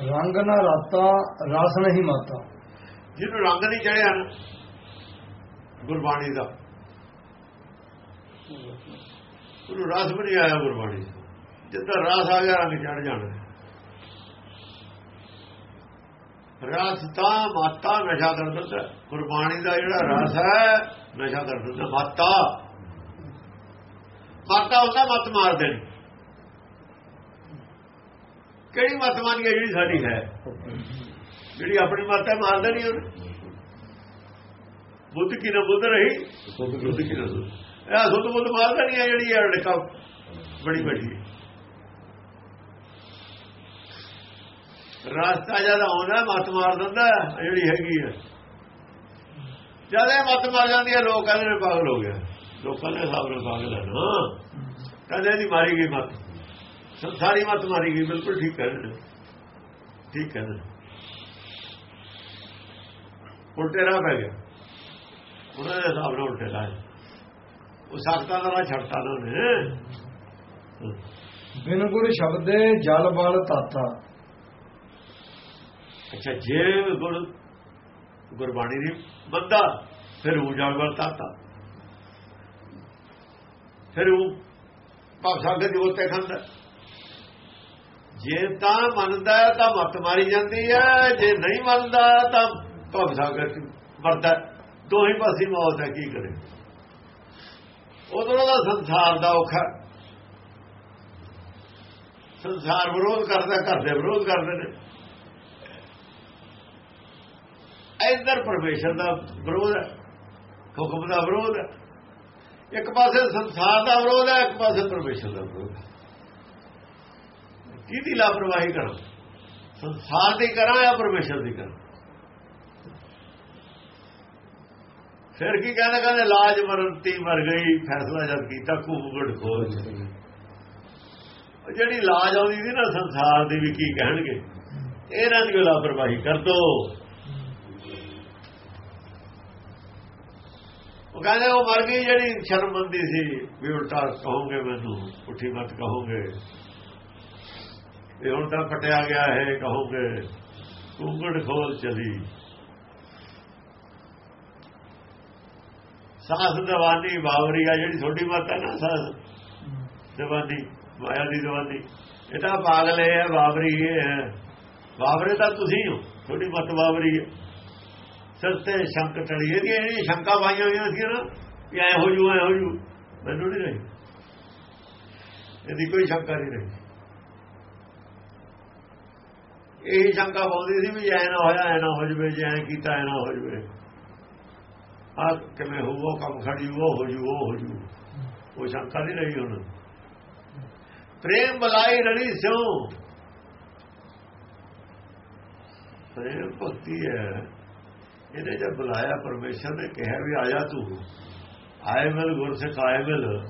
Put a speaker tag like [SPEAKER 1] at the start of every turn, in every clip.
[SPEAKER 1] ਰੰਗ ਨਾ ਰਾਤਾ, ਰਸ ਨਹੀਂ ਮਾਤਾ।
[SPEAKER 2] ਜਿਹਨੂੰ ਰੰਗ ਨਹੀਂ ਚੜਿਆ ਨਾ, ਗੁਰਬਾਣੀ ਦਾ। ਉਹਨੂੰ ਰਸ ਵੀ ਨਹੀਂ ਆਇਆ ਗੁਰਬਾਣੀ ਦਾ। ਜਿੱਦਾਂ ਰਸ ਆ ਗਿਆ, ਰੰਗ ਚੜ ਜਾਣਾ। ਰਸ ਤਾਂ ਮਾਤਾ ਨਸ਼ਾ ਕਰ ਦਿੰਦਾ ਗੁਰਬਾਣੀ ਦਾ ਜਿਹੜਾ ਰਸ ਹੈ, ਨਸ਼ਾ ਕਰ ਦਿੰਦਾ ਮਾਤਾ। ਮਾਤਾ ਉਹਦਾ ਮਤ ਮਾਰ ਦੇਣੀ ਕਿਹੜੀ ਮਤ ਮਾਨੀ ਹੈ ਜਿਹੜੀ ਸਾਡੀ ਹੈ? ਜਿਹੜੀ ਆਪਣੀ ਮਤ ਹੈ ਮਾਰ ਦੇਣੀ ਉਹਨੇ। ਬੁੱਧ ਕੀ ਨਾ ਬੁੱਧ ਰਹੀ? ਬੁੱਧ ਕੀ ਨਾ ਇਹ ਸੁਧ ਬੁੱਧ ਮਾਰ ਦੇਣੀ ਹੈ ਜਿਹੜੀ ਇਹ ਅੜਕਾ ਬੜੀ ਬੜੀ ਰਾਸਤਾ ਜਦ ਆਉਂਦਾ ਮਤ ਮਾਰ ਦਿੰਦਾ ਹੈ, ਜਿਹੜੀ ਹੈਗੀ ਹੈ। ਜਦ ਇਹ ਮਤ ਮਾਰ ਜਾਂਦੀ ਹੈ ਲੋਕ ਕਹਿੰਦੇ ਨੇ ਪਾਗਲ ਹੋ ਗਿਆ। ਲੋਕਾਂ ਦੇ ਹਿਸਾਬ ਨਾਲ ਪਾਗਲ ਹੈ ਨਾ। ਕਦੇ ਨਹੀਂ ਮਾਰੀ ਗਈ ਮਤ। ਸੰਸਾਰੀ ਮਤ ਮਾਰੀ ਗਈ ਬਿਲਕੁਲ ਠੀਕ ਨੇ। ਠੀਕ ਨੇ। ਉਲਟੇ ਰਾਹ ਪੈ ਗਿਆ ਉਹਨਾਂ ਦੇ ਹਿਸਾਬ ਨਾਲ ਉਲਟੇ ਰਾਹ ਉਹ ਸਖਤਾਂ ਦਾ ਰਾਹ ਛੱਡਤਾ ਨਾ। ਉਹਨੇ
[SPEAKER 1] ਬਿਨ ਗੁਰ ਸ਼ਬਦੇ ਜਲ ਬਲ ਤਾਤਾ
[SPEAKER 2] ਅੱਛਾ ਜੇ ਗੁਰ ਗੁਰਬਾਣੀ ਦੀ ਬੰਦਾ ਫਿਰ ਉਹ ਜਾਗਵਰ ਤਾਤਾ ਫਿਰ ਉਹ ਭਵ ਸਾਗਰ ਦੀ ਉੱਤੇ ਖੰਦਾ। ਜੇ ਤਾਂ ਮੰਨਦਾ ਤਾਂ ਮੱਤ ਮਾਰੀ ਜਾਂਦੀ ਹੈ, ਜੇ ਨਹੀਂ ਮੰਨਦਾ ਤਾਂ ਭਵ ਸਾਗਰ ਚ ਮਰਦਾ ਦੋਹੀ ਪਾਸੇ ਮੌਤ ਹੈ, ਕੀ ਕਰੇ? ਉਦੋਂ ਦਾ ਸੰਸਾਰ ਦਾ ਔਖਾ ਸੰਸਾਰ ਵਿਰੋਧ ਕਰਦਾ, ਘਰ ਦੇ ਵਿਰੋਧ ਕਰਦੇ ਨੇ। ਇਧਰ ਪਰਮੇਸ਼ਰ ਦਾ ਵਿਰੋਧ ਹੈ, ਹੁਕਮ ਦਾ ਵਿਰੋਧ ਹੈ। ਇੱਕ ਪਾਸੇ ਸੰਸਾਰ ਦਾ ਵਿਰੋਧ ਹੈ, ਇੱਕ ਪਾਸੇ ਪਰਮੇਸ਼ਰ ਦਾ ਵਿਰੋਧ ਹੈ। ਕਿਹਦੀ ਲਾਪਰਵਾਹੀ ਕਰਾਂ? ਸੰਸਾਰ ਦੀ ਕਰਾਂ ਜਾਂ ਪਰਮੇਸ਼ਰ ਦੀ ਕਰਾਂ? ਫਿਰ ਕੀ ਕਹਿੰਦਾ, ਕਹਿੰਦੇ ਲਾਜ ਮਰਨਤੀ ਮਰ ਗਈ, ਫੈਸਲਾ ਜਦ ਕੀਤਾ ਘੂਗੜ ਖੋਜ। ਜਿਹੜੀ ਲਾਜ ਆਉਂਦੀ ਸੀ ਨਾ ਸੰਸਾਰ ਦੀ ਵੀ ਕੀ ਕਹਿਣਗੇ? ਇਹਨਾਂ ਦੀ ਲਾਪਰਵਾਹੀ ਕਰ ਦੋ। ਉਹ ਕਹਿੰਦੇ, ਉਹ ਮਰ ਗਈ ਜਿਹੜੀ ਸ਼ਰਮੰਦੀ ਸੀ, ਵੀ ਉਲਟਾ ਕਹੋਗੇ ਮੈਨੂੰ ਉੱਠੀ ਮਤ ਕਹੋਗੇ। ਇਹ ਹੁਣ ਤਾਂ ਪਟਿਆ ਗਿਆ ਹੈ ਕਹੋਗੇ ਕੁੰਗੜ ਖੋਲ ਚਲੀ। ਸਾਸ ਦਵਾਨੀ ਬਾਵਰੀ ਆ ਜਿਹੜੀ ਛੋਟੀ ਮਤ ਹੈ ਨਾ ਸਾਸ ਦਵਾਨੀ, ਮਾਇਆ ਦੀ ਦਵਾਨੀ। ਇਹ ਤਾਂ ਪਾਗਲ ਹੈ ਬਾਵਰੀ ਇਹ ਹੈ। ਬਾਵਰੇ ਤਾਂ ਤੁਸੀਂ ਹੋ ਛੋਟੀ ਮਤ ਬਾਵਰੀ ਹੈ। ਸਿਰ ਤੇ ਸ਼ੰਕ ਟੜੀ ਇਹਦੀ ਇਹ ਸ਼ੰਕਾ ਪਾਈਆਂ ਹੋਈਆਂ ਸੀ ਨਾ ਕਿ ਐ ਹੋ ਜੂ, ਐ ਹੋ ਜੂ, ਮੈਨੂੰ ਨਹੀਂ ਰਹੀ। ਇਹਦੀ ਕੋਈ ਸ਼ੰਕਾ ਨਹੀਂ ਰਹੀ। ਇਹ ਸ਼ੰਕਾ ਪਾਉਂਦੀ ਸੀ ਵੀ ਐ ਨਾ ਹੋਇਆ ਐ ਨਾ ਹੋ ਜਵੇ ਜੇ ਐ ਕੀਤਾ ਐ ਨਾ ਹੋ ਜਵੇ। ਆ ਕਿਵੇਂ ਹੋਊ ਉਹ ਕੰਮ ਖੜੀ ਉਹ ਹੋ ਜੂ ਉਹ ਹੋ ਜੂ। ਉਹ ਸ਼ੰਕਾ ਨਹੀਂ ਰਹੀ ਹੁਣ। ਪ੍ਰੇਮ ਬਲਾਈ ਰਣੀ ਸਿਉ। ਪ੍ਰੇਮ ਭਗਤੀ ਹੈ। ਇਹਨੇ ਜਦ ਬੁਲਾਇਆ ਪਰਮੇਸ਼ਰ ਨੇ ਕਿਹਾ ਵੀ ਆਇਆ ਤੂੰ। ਆਏ ਮਿਲ ਗੁਰ ਸਿੱਖ ਆਏ ਮਿਲ।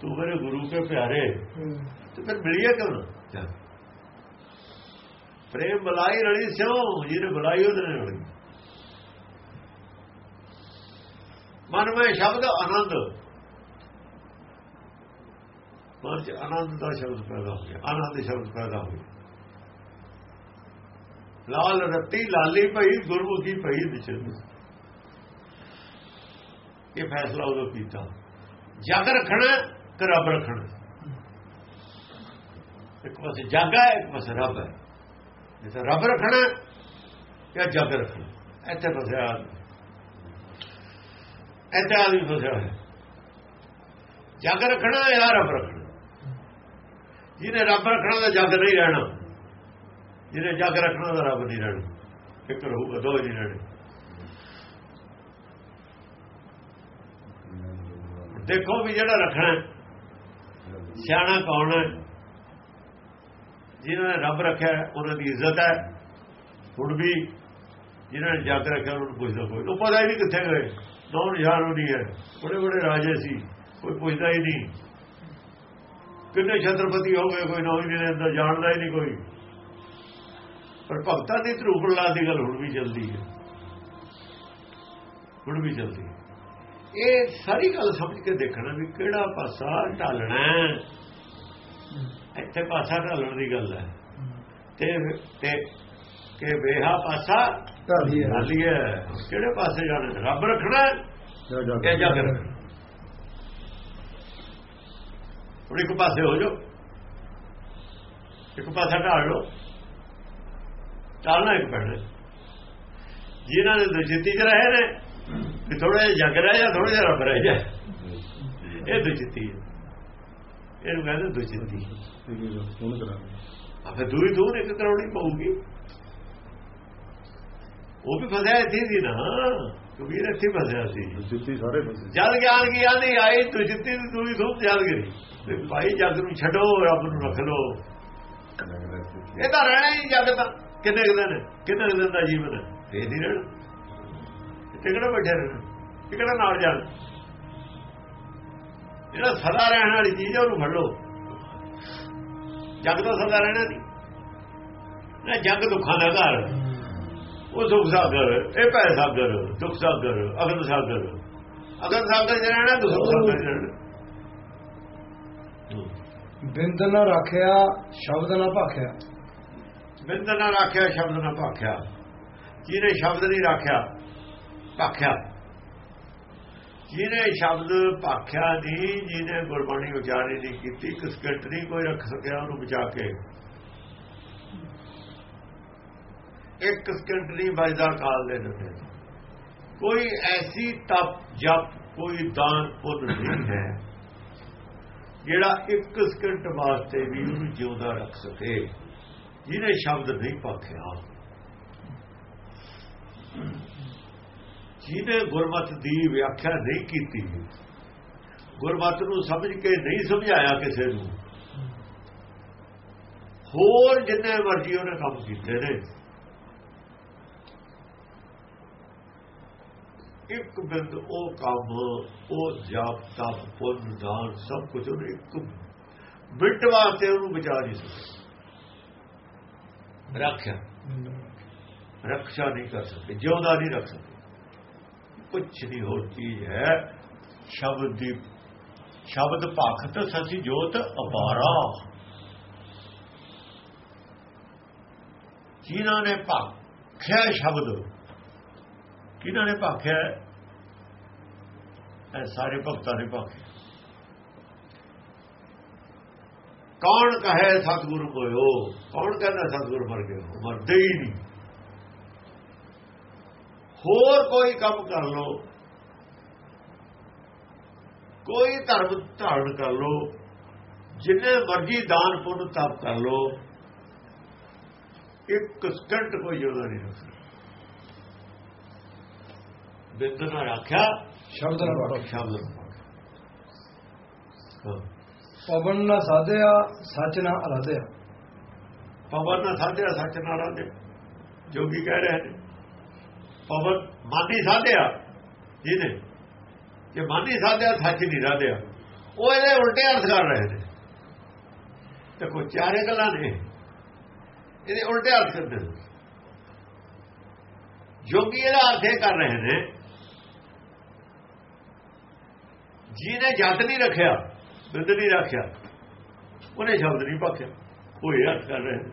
[SPEAKER 2] ਤੂੰ ਮੇਰੇ ਗੁਰੂ ਕੇ ਪਿਆਰੇ। ਤੇ ਫਿਰ ਮਿਲਿਆ ਕਿਉਂ ਨਾ? ਪ੍ਰੇਮ ਬੁਲਾਈ ਰਲੀ ਸਿਉ, ਜਿਹਨੇ ਬੁਲਾਈ ਉਹਦੇ ਨਾਲ ਰਣੀ ਮਨ ਵਿੱਚ ਸ਼ਬਦ ਆਨੰਦ। ਮਨ ਚ ਆਨੰਦ ਦਾ ਸ਼ਬਦ ਪੈਦਾ ਹੋ ਗਿਆ, ਆਨੰਦ ਸ਼ਬਦ ਪੈਦਾ ਹੋ ਗਿਆ ਲਾਲ ਰੱਤੀ ਲਾਲੀ ਭਈ, ਗੁਰਮੁਖੀ ਭਈ ਵਿਚਰ ਇਹ ਫੈਸਲਾ ਉਦੋਂ ਕੀਤਾ। ਜਗ ਰੱਖਣਾ ਕਿ ਰੱਬ ਰੱਖਣਾ। ਇੱਕ ਪਾਸੇ ਜਗ ਹੈ, ਇੱਕ ਪਾਸੇ ਰੱਬ ਹੈ। ਜਿੱਥੇ ਰੱਬ ਰੱਖਣਾ ਜਾਂ ਜਗ ਰੱਖਣਾ? ਇੱਥੇ ਫਸਿਆ ਇੱਥੇ ਆਦਮੀ ਫਸਿਆ ਹੈ ਜਗ ਰੱਖਣਾ ਜਾਂ ਰੱਬ ਰੱਖਣਾ? ਜਿਹਨੇ ਰੱਬ ਰੱਖਣਾ ਤਾਂ ਜਗ ਨਹੀਂ ਰਹਿਣਾ। ਜਿਹਨੇ ਜਗ ਰੱਖਣਾ ਦਾ ਰੱਬ ਨਹੀਂ ਰਹਿਣਾ। ਫਿਕਰ ਹੋਊਗਾ, ਦੋ ਨਹੀਂ ਰਹਿਣੇ। ਦੇਖੋ ਵੀ ਜਿਹੜਾ ਰੱਖਣਾ ਸਿਆਣਾ ਕੌਣ ਹੈ? ਜਿਨ੍ਹਾਂ ਨੇ ਰੱਬ ਰੱਖਿਆ ਉਹਨਾਂ ਦੀ ਇੱਜ਼ਤ ਹੈ। ਹੁਣ ਵੀ ਜਿਨ੍ਹਾਂ ਨੇ ਜੱਗ ਰੱਖਿਆ, ਉਹਨਾਂ ਨੂੰ ਪੁੱਛਦਾ ਕੋਈ। ਉਹ ਪਤਾ ਹੀ ਨਹੀਂ ਕਿੱਥੇ ਗਏ? ਨੌ ਨਿਸ਼ਾਨ ਨਹੀਂ ਹੈ? ਬੜੇ ਬੜੇ ਰਾਜੇ ਸੀ। ਕੋਈ ਪੁੱਛਦਾ ਹੀ ਨਹੀਂ। ਕਿੰਨੇ ਛਤਰਪਤੀ ਹੋ ਗਏ, ਕੋਈ ਨੌਂ ਨਹੀਂ ਅੰਦਰ ਜਾਣਦਾ ਹੀ ਨਹੀਂ ਕੋਈ। ਪਰ ਭਗਤਾਂ ਦੀ ਧਰੂਪਲਾ ਦੀ ਗੱਲ ਹੁਣ ਵੀ ਚੱਲਦੀ ਹੈ। ਹੁਣ ਵੀ ਚੱਲਦੀ ਹੈ। ਇਹ ਸਾਰੀ ਗੱਲ ਸਮਝ ਕੇ ਦੇਖਣਾ ਵੀ ਕਿਹੜਾ ਪਾਸਾ ਢਾਲਣਾ ਇੱਥੇ ਪਾਸਾ ਢਾਲਣ ਦੀ ਗੱਲ ਹੈ। ਤੇ ਤੇ ਕਿ ਵੇਹਾ ਪਾਸਾ
[SPEAKER 1] ਢਾਲੀ ਹੈ।
[SPEAKER 2] ਹਾਲੀਏ ਕਿਹੜੇ ਪਾਸੇ ਜਾਣਾ ਰੱਬ ਰੱਖਣਾ ਇਹ ਜਗ ਰੱਖਣਾ ਹੁਣ ਇੱਕ ਪਾਸੇ ਹੋ ਜਾਓ। ਇੱਕ ਪਾਸਾ ਢਾਲ ਲਓ। ਚੱਲਣਾ ਇੱਕ ਪੈਣਾ। ਜਿਨ੍ਹਾਂ ਨੇ ਦੁਜਿੱਤੀ ਚ ਰਹੇ ਨੇ ਥੋੜਾ ਜਿਹਾ ਜਗ ਰਹਿ ਜਾ ਥੋੜਾ ਜਿਹਾ ਰੱਬ ਰਹਿ ਜਾ। ਇਹ ਦੁਜਿੱਤੀ ਹੈ। ਇਹਨੂੰ ਕਹਿੰਦੇ ਦੁਜਿੱਤੀ ਆਪੇ ਦੂਰੀ ਦੂਰ ਇੱਕ ਕਰਾਉਣੀ ਪਊਗੀ। ਉਹ ਵੀ ਫਸਿਆ ਇੱਥੇ ਸੀ ਨਾ। ਕਬੀਰ ਇੱਥੇ ਫਸਿਆ ਸੀ।
[SPEAKER 3] ਜਿੱਤੀ ਸਾਰੇ ਪਾਸੇ
[SPEAKER 2] ਜਦ ਗਿਆਨ ਕੀ ਆਂਦੀ ਆਈ ਦੁਜਿੱਤੀ ਦੀ ਦੂਰੀ ਦੂਰ ਜਦ ਗਈ। ਤੇ ਭਾਈ ਜਗ ਨੂੰ ਛੱਡੋ ਰੱਬ ਨੂੰ ਰੱਖ ਲਓ। ਇਹ ਤਾਂ ਰਹਿਣਾ ਹੀ ਜਗ ਤਾਂ। ਕਿੰਨੇ ਦਿਨ? ਕਿੰਨੇ ਦਿਨ ਦਾ ਜੀਵਨ ਹੈ? ਇਹ ਨਹੀਂ ਰਹਿਣਾ। ਟਿਕੜਾ ਬੈਠੇ ਰਹਿਣਾ? ਟਿਕੜਾ ਨਾਲ ਜਾਣ? ਜਿਹੜਾ ਸਦਾ ਰਹਿਣ ਵਾਲੀ ਚੀਜ਼ ਹੈ ਉਹਨੂੰ ਫੜ ਲਓ। ਜਗ ਤਾਂ ਸਦਾ ਰਹਿਣਾ ਨਹੀਂ। ਨਾ ਜਗ ਦੁੱਖਾਂ ਦਾ ਘਰ ਉਹ ਸੁਖ ਸਾਗਰ ਇਹ ਪੈ ਸਾਗਰ ਦੁੱਖ ਸਾਗਰ ਅਗਨ ਸਾਗਰ। ਅਗਨ ਸਾਗਰ ਰਹਿਣਾ ਦੁੱਖ ਸਾਗਰ ਰਹਿਣਾ।
[SPEAKER 1] ਬਿੰਦ ਨਾ ਰੱਖਿਆ ਸ਼ਬਦ ਨਾ ਭਾਖਿਆ।
[SPEAKER 2] ਬਿੰਦ ਨਾ ਰੱਖਿਆ ਸ਼ਬਦ ਨਾ ਭਾਖਿਆ। ਜਿਹਨੇ ਸ਼ਬਦ ਨਹੀਂ ਰੱਖਿਆ ਭਾਖਿਆ। ਜਿਹਨੇ ਸ਼ਬਦ ਭਾਖਿਆ ਨਹੀਂ ਜਿਹਨੇ ਗੁਰਬਾਣੀ ਉਚਾਰੀ ਨਹੀਂ ਕੀਤੀ, ਇੱਕ ਸਕਿੰਟ ਨਹੀਂ ਕੋਈ ਰੱਖ ਸਕਿਆ, ਉਹਨੂੰ ਬਚਾ ਕੇ। ਇੱਕ ਸਕਿੰਟ ਨਹੀਂ ਬਚਦਾ ਕਾਲ ਦੇ ਨੇੜੇ ਕੋਈ ਐਸੀ ਤਪ, ਜਪ, ਕੋਈ ਦਾਨ ਪੁੰਨ ਨਹੀਂ ਹੈ, ਜਿਹੜਾ ਇੱਕ ਸਕਿੰਟ ਵਾਸਤੇ ਵੀ ਉਹਨੂੰ ਜਿਉਂਦਾ ਰੱਖ ਸਕੇ, ਜਿਹਨੇ ਸ਼ਬਦ ਨਹੀਂ ਭਾਖਿਆ ਜਿਹਨੇ ਗੁਰਮਤ ਦੀ ਵਿਆਖਿਆ ਨਹੀਂ ਕੀਤੀ ਗੁਰਮਤ ਨੂੰ ਸਮਝ ਕੇ ਨਹੀਂ ਸਮਝਾਇਆ ਕਿਸੇ ਨੂੰ ਹੋਰ ਜਿੰਨੇ ਮਰਜ਼ੀ ਉਹਨੇ ਕੰਮ ਕੀਤੇ ਨੇ। ਇੱਕ ਬਿੰਦ ਉਹ ਕੰਮ ਉਹ ਜਾਪ ਤਪ ਪੁੰਨ ਦਾਨ ਸਭ ਕੁਝ ਉਹਨੇ ਇੱਕ ਮਿੰਟ ਵਾਸਤੇ ਉਹਨੂੰ ਬਚਾ ਨਹੀਂ ਸਕਿਆ ਰੱਖਿਆ। ਰੱਖਿਆ ਨਹੀਂ ਕਰ ਸਕੇ ਜਿਉਂਦਾ ਨਹੀਂ ਰੱਖ ਸਕੇ ਕੁਝ ਨਹੀਂ ਹੋਰ ਚੀਜ਼ ਹੈ, ਸ਼ਬਦ ਦੀ ਸ਼ਬਦ ਭਖਤ ਸਚੀ ਜੋਤ ਅਪਾਰਾ। ਜਿਨ੍ਹਾਂ ਨੇ ਭਖਿਆ ਸ਼ਬਦ? ਕਿਹਨਾਂ ਨੇ ਭਾਖਿਆ? ਇਹ ਸਾਰੇ ਭਗਤਾਂ ਨੇ ਭਾਖਿਆ। ਕੌਣ ਕਹੇ ਸਤਿਗੁਰੂ ਕੋਇਓ? ਕੌਣ ਕਹਿੰਦਾ ਸਤਿਗੁਰੂ ਮਰ ਗਿਆ? ਮਰਦੇ ਹੀ ਨਹੀਂ। ਹੋਰ ਕੋਈ ਕੰਮ ਕਰ ਲੋ ਕੋਈ ਧਰਮ ਧਾਰਨ ਕਰ ਲੋ ਜਿੰਨੇ ਮਰਜ਼ੀ ਦਾਨ ਪੁੰਨ ਤਪ ਕਰ ਲੋ ਇੱਕ ਸਕਿੰਟ ਕੋਈ ਜੋਦਾ ਨਹੀਂ ਰੱਖ ਸਕਦਾ ਬਿੰਦ ਨਾ ਰੱਖਿਆ
[SPEAKER 1] ਸ਼ਬਦ ਨਾ
[SPEAKER 2] ਸ਼ਬਦ
[SPEAKER 1] ਪਵਨ ਨਾ ਸਾਧਿਆ ਸੱਚ ਨਾ ਅਰਾਧਿਆ।
[SPEAKER 2] ਪਵਨ ਨਾ ਸਾਧਿਆ ਸੱਚ ਨਾ ਰਾਧਿਆ ਜੋਗੀ ਕਹਿ ਰਹੇ ਨੇ ਪਵਨ ਮਾਨੀ ਸਾਧਿਆ। ਜਿਹਨੇ ਜੇ ਮਾਨੀ ਸਾਧਿਆ, ਸੱਚ ਨਹੀਂ ਸਾਧਿਆ। ਉਹ ਇਹਦੇ ਉਲਟੇ ਅਰਥ ਕਰ ਰਹੇ ਨੇ। ਤੇ ਕੋਈ ਚਾਰੇ ਗੱਲਾਂ ਨੇ। ਇਹਦੇ ਉਲਟੇ ਅਰਥ ਕਰਦੇ ਨੇ। ਜੋਗੀ ਇਹਦਾ ਅਰਥ ਇਹ ਕਰ ਰਹੇ ਨੇ, ਜਿਹਨੇ ਜਤ ਨਹੀਂ ਰੱਖਿਆ, ਬਿੰਦ ਨਹੀਂ ਰੱਖਿਆ, ਉਹਨੇ ਸ਼ਬਦ ਨਹੀਂ ਭਾਖਿਆ ਉਹ ਇਹ ਅਰਥ ਕਰ ਰਹੇ ਨੇ।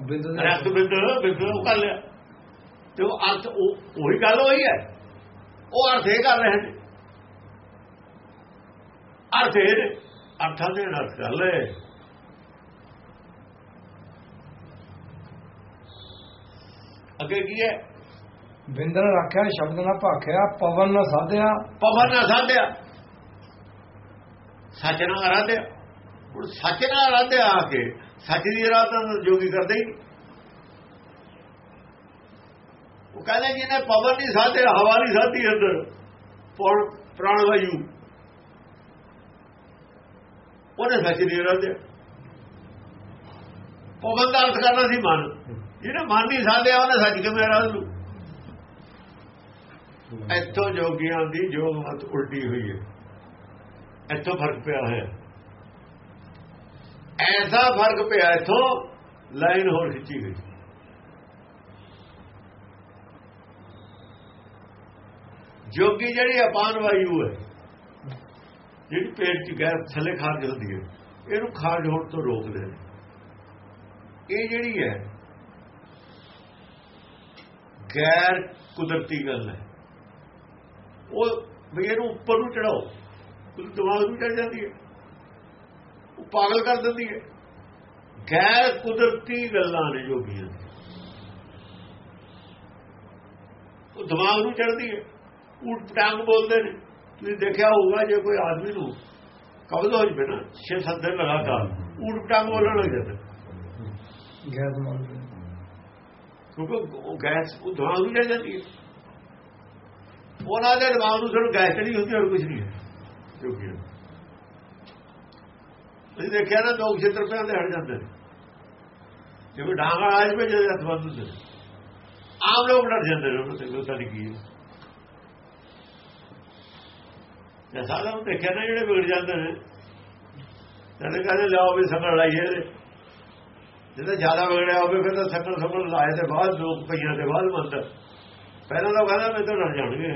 [SPEAKER 1] ਬਿੰਦ ਦੇ
[SPEAKER 2] ਰਸਤ ਬਿੰਦ ਬਿੰਦ ਉਹ ਕਰ ਲਿਆ। ਤੇ ਉਹ ਅਰਥ ਉਹ ਗੱਲ ਹੋਈ ਹੈ। ਉਹ ਅਰਥ ਇਹ ਕਰ ਰਹੇ ਨੇ। ਅਰਥ ਇਹ ਅਰਥਾਂ ਦੇ ਅਰਥ ਕਰ ਲੈ ਅੱਗੇ ਕੀ ਹੈ?
[SPEAKER 1] ਬਿੰਦ ਨਾ ਰੱਖਿਆ ਸ਼ਬਦ ਨਾ ਭਾਖਿਆ ਪਵਨ ਨਾ ਸਾਧਿਆ।
[SPEAKER 2] ਪਵਨ ਨਾ ਸਾਧਿਆ। ਸੱਚ ਨਾਲ ਆਰਾਧਿਆ ਹੁਣ ਸੱਚ ਨਾਲ ਆਰਾਧਿਆ ਆ ਕੇ ਸੱਚ ਦੀ ਆਰਾਧਨਾ ਨੂੰ ਜੋਗੀ ਕਰਦੇ ਹੀ। ਉਹ ਕਹਿੰਦੇ ਜਿਹਨੇ ਪਵਨ ਨਹੀਂ ਸਾਧਿਆ ਹਵਾ ਨਹੀਂ ਸਾਧੀ ਅੰਦਰ। ਪ੍ਰਾਣ ਵਾਯੂ। ਉਹਨੇ ਸੱਚ ਦੀ ਆਰਾਧਿਆ ਪਵਨ ਦਾ ਅਰਥ ਕਰਨਾ ਸੀ ਮਨ। ਜਿਹਨੇ ਮਨ ਨਹੀਂ ਸਾਧਿਆ ਉਹਨੇ ਸੱਚ ਕਿਵੇਂ ਆਰਾਧ ਲੂ? ਇੱਥੋਂ ਜੋਗੀਆਂ ਦੀ ਜੋਗ ਮਤ ਉਲਟੀ ਹੋਈ ਹੈ। ਇੱਥੋਂ ਫ਼ਰਕ ਪਿਆ ਹੈ ਐਸਾ ਫ਼ਰਕ ਪਿਆ ਇੱਥੋਂ, ਲਾਈਨ ਹੋਰ ਖਿੱਚੀ ਗਈ ਜੋਗੀ ਜਿਹੜੀ ਅਪਾਨ ਵਾਯੂ ਹੈ, ਜਿਹੜੀ ਪੇਟ 'ਚ ਗੈਸ ਥੱਲੇ ਖਾਰਜ ਹੁੰਦੀ ਹੈ, ਇਹਨੂੰ ਖਾਰਜ ਹੋਣ ਤੋਂ ਰੋਕਦੇ ਨੇ ਇਹ ਜਿਹੜੀ ਹੈ, ਗੈਰ ਕੁਦਰਤੀ ਗੱਲ ਹੈ। ਉਹ ਵੀ ਇਹਨੂੰ ਉੱਪਰ ਨੂੰ ਚੜਾਓ ਉਹ ਦਿਮਾਗ ਨੂੰ ਚੜ ਜਾਂਦੀ ਹੈ। ਉਹ ਪਾਗਲ ਕਰ ਦਿੰਦੀ ਹੈ। ਗੈਰ ਕੁਦਰਤੀ ਗੱਲਾਂ ਨੇ ਜੋਗੀਆਂ ਦੀਆਂ। ਉਹ ਦਿਮਾਗ ਨੂੰ ਚੜਦੀ ਹੈ। ਊਟ ਪਟਾਂਗ ਬੋਲਦੇ ਨੇ। ਤੁਸੀਂ ਦੇਖਿਆ ਹੋਊਗਾ ਜੇ ਕੋਈ ਆਦਮੀ ਨੂੰ ਕਬਜ਼ ਹੋ ਜਵੇ ਨਾ 6-7 ਦਿਨ ਲਗਾਤਾਰ ਊਟ ਪਟਾਂਗ ਬੋਲਣ ਲੱਗ ਜਾਂਦਾ।
[SPEAKER 1] ਗੈਸ ਮੰਨ
[SPEAKER 2] ਕਿਉਂਕਿ ਉਹ ਗੈਸ ਉਹ ਦਿਮਾਗ ਨੂੰ ਚੜ ਜਾਂਦੀ ਹੈ। ਉਹਨਾਂ ਦੇ ਦਿਮਾਗ ਨੂੰ ਸਿਰਫ ਗੈਸ ਚੜੀ ਹੁੰਦੀ ਹੋਰ ਕੁਝ ਨਹੀਂ ਹੈ। ਜੋ ਕਿ ਤੁਸੀਂ ਦੇਖਿਆ ਨਾ, ਲੋਕ ਛੇਤਰ ਪੈਣ ਦੇ ਹਟ ਜਾਂਦੇ ਨੇ। ਜਿਵੇਂ ਡਾਂਗਾ ਆਜ ਵਿੱਚ ਜਦ ਹੱਥ ਬੰਦ ਹੁੰਦੇ ਨੇ। ਆਮ ਲੋਕ ਡਰ ਜਾਂਦੇ ਨੇ, ਉਹਨਾਂ ਤੇ ਪਤਾ ਨਹੀਂ ਕੀ ਜੇ ਸਾਡਾ ਨੂੰ ਦੇਖਿਆ ਨਾ, ਜਿਹੜੇ ਵਿਗੜ ਜਾਂਦੇ ਨੇ। ਕਹਿੰਦੇ ਕਹਿੰਦੇ, ਲਿਆਓ ਵੀ ਸੰਗਲ ਲਾਈਏ ਇਹਦੇ। ਜ਼ਿਆਦਾ ਵਿਗੜਿਆ ਹੋਵੇ, ਫਿਰ ਤਾਂ ਸੰਗਲ ਸੰਗਲ ਲਾਏ ਦੇ ਬਾਅਦ ਲੋਕ ਪਈਆਂ ਦੇ ਬਾਅਦ ਮੰਦਰ ਪਹਿਲਾਂ ਤਾਂ ਕਹਿੰਦਾ, ਮੈਂ ਤਾਂ ਡਰ ਜਾਣਗੇ।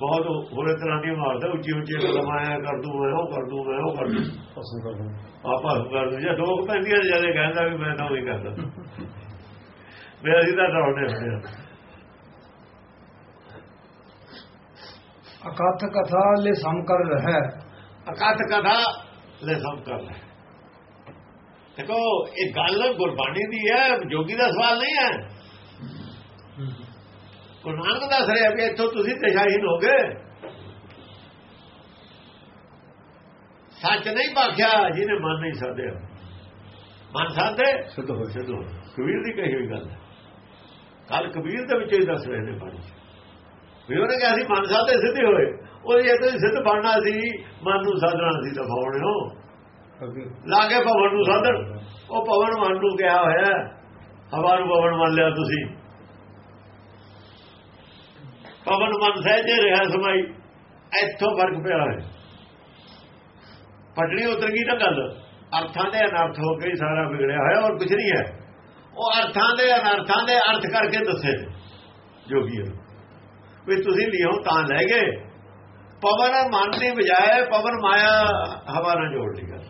[SPEAKER 2] ਬਹੁਤ ਹੋਰੇ ਤਰ੍ਹਾਂ ਦੀ ਮਾਰਦਾ ਉੱਚੀ ਉੱਚੀ ਕਦਮ ਆਇਆ ਕਰ ਦੂੰ ਮੈਂ ਉਹ ਕਰ ਦੂੰ ਮੈਂ ਉਹ ਕਰ ਦੂੰ। ਆਪਾ ਕਰ ਦੂੰ ਜੇ ਲੋਕ ਪੈਂਦੀਆਂ ਜ਼ਿਆਦਾ ਕਹਿੰਦਾ ਵੀ ਮੈਂ ਤਾਂ ਉਹੀ ਕਰਦਾ। ਮੈਂ ਅਸੀਂ ਤਾਂ ਡਰਾਉਣੇ ਹੁੰਦੇ ਆ
[SPEAKER 1] ਅਕਥ ਕਥਾ ਲੈ ਸਮ ਕਰ ਰਹਿ।
[SPEAKER 2] ਅਕਥ ਕਥਾ ਲੈ ਸਭ ਕਰ ਲੈ ਦੇਖੋ ਇਹ ਗੱਲ ਗੁਰਬਾਣੀ ਦੀ ਹੈ ਜੋਗੀ ਦਾ ਸਵਾਲ ਨਹੀਂ ਹੈ। ਗੁਰੂ ਨਾਨਕ ਦੱਸ ਰਿਹਾ ਵੀ ਇੱਥੋਂ ਤੁਸੀਂ ਦਿਸ਼ਾਹੀਨ ਹੋ ਗਏ। ਸੱਚ ਨਹੀਂ ਬਾਖਿਆ ਜਿਹਨੇ ਮਨ ਨਹੀਂ ਸਾਧਿਆ। ਮਨ ਸਾਧੇ
[SPEAKER 1] ਸਿੱਧ ਹੋ
[SPEAKER 2] ਜਦੋਂ ਕਬੀਰ ਦੀ ਕਹੀ ਹੋਈ ਗੱਲ ਹੈ। ਕੱਲ ਕਬੀਰ ਦੇ ਵਿੱਚ ਹੀ ਦੱਸ ਰਹੇ ਨੇ ਬਾਣੀ। ਵੀ ਉਹਨੇ ਕਿਹਾ ਸੀ ਮਨ ਸਾਧੇ ਸਿੱਧੇ ਹੋਏ। ਉਹ ਜੇ ਤੁਸੀਂ ਸਿੱਧ ਬਣਨਾ ਸੀ ਮਨ ਨੂੰ ਸਾਧਣਾ ਸੀ ਤਾਂ ਹੋ।
[SPEAKER 1] ਅੱਗੇ।
[SPEAKER 2] ਲਾਗੇ ਭਵਨ ਨੂੰ ਸਾਧਣ। ਉਹ ਭਵਨ ਮਨ ਨੂੰ ਕਿਹਾ ਹੋਇਆ ਹੈ। ਹਵਾ ਨੂੰ ਭਵਨ ਮੰਨ ਲਿਆ ਤੁਸੀਂ। ਪਵਨ ਮਨ ਸਹਿਜੇ ਰਿਹਾ ਸਮਾਈ, ਇੱਥੋਂ ਫ਼ਰਕ ਪਿਆ ਹੈ। ਪਟੜੀ ਉਤਰ ਗਈ ਨਾ ਗੱਲ, ਅਰਥਾਂ ਦੇ ਅਨਰਥ ਹੋ ਕੇ ਸਾਰਾ ਵਿਗੜਿਆ ਹੋਇਆ ਔਰ ਕੁਝ ਨਹੀਂ ਹੈ। ਉਹ ਅਰਥਾਂ ਦੇ ਅਨਰਥਾਂ ਦੇ ਅਰਥ ਕਰਕੇ ਦੱਸੇ ਨੇ ਜੋਗੀ ਵੀ ਤੁਸੀਂ ਲਿਓ ਤਾਂ ਲੈ ਗਏ। ਪਵਨ ਮਨ ਦੀ ਬਜਾਏ ਪਵਨ ਮਾਇਆ ਹਵਾ ਨਾਲ ਜੋੜ ਲਈ ਗੱਲ।